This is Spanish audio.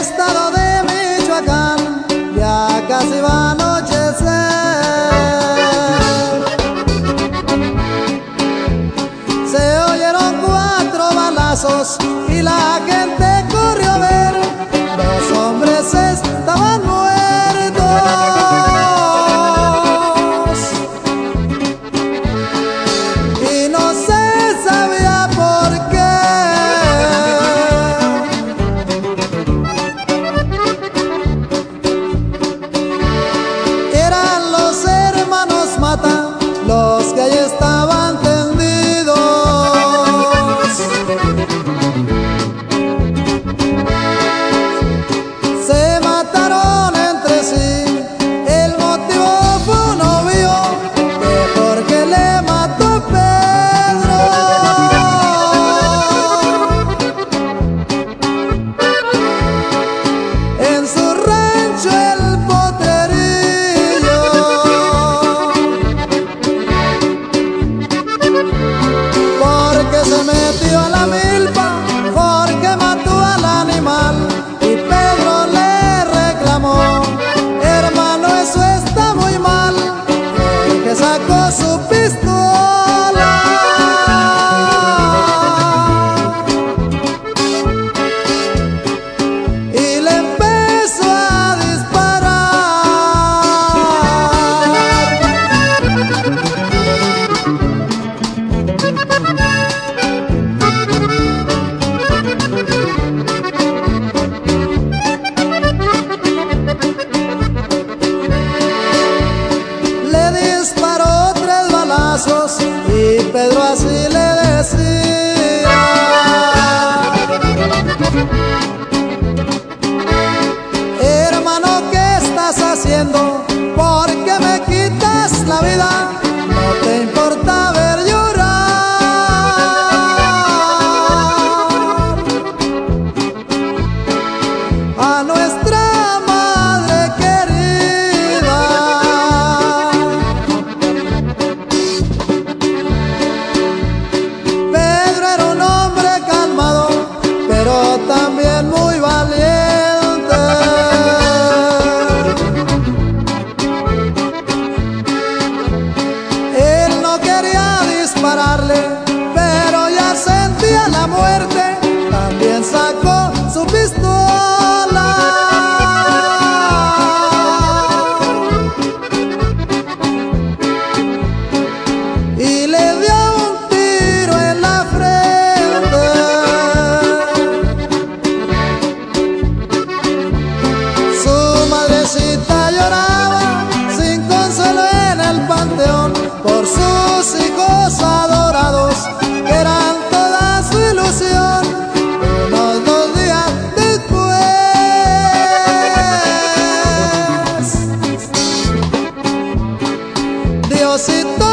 Estado de Michoacán ya casi va anochecer, se oyeron cuatro balazos y la gente. Pedro así le decía. Hermano, ¿qué estás haciendo? ¿Por qué me quitas la vida? No te importa ver llorar. Ah, A pararle. necesito